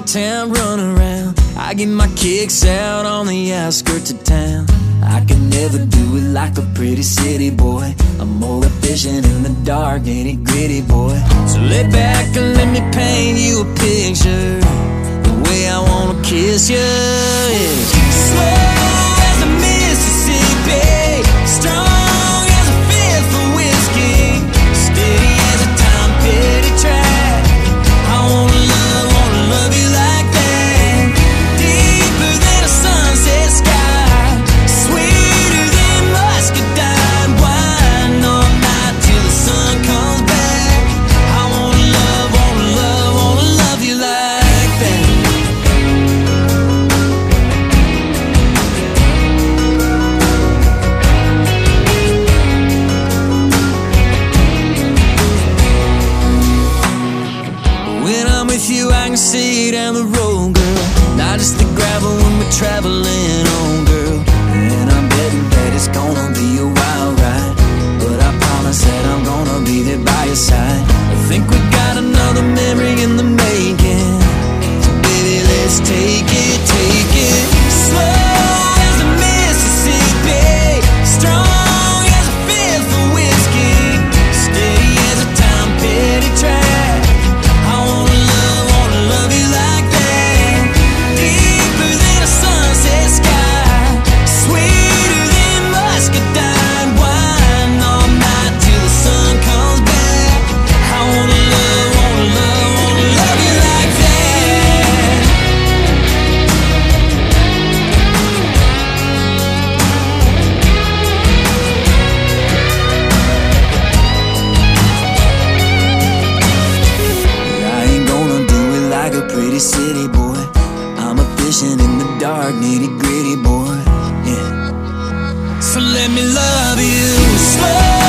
small town run around. I get my kicks out on the outskirts of town. I can never do it like a pretty city boy. I'm more efficient in the dark, ain't it gritty boy? So lay back and let me paint you a picture. The way I wanna kiss you. Yeah. See down the road, girl. Not just the gravel when we're traveling gritty boy. Yeah. So let me love you slow.